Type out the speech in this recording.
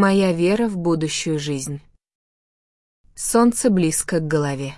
Моя вера в будущую жизнь. Солнце близко к голове.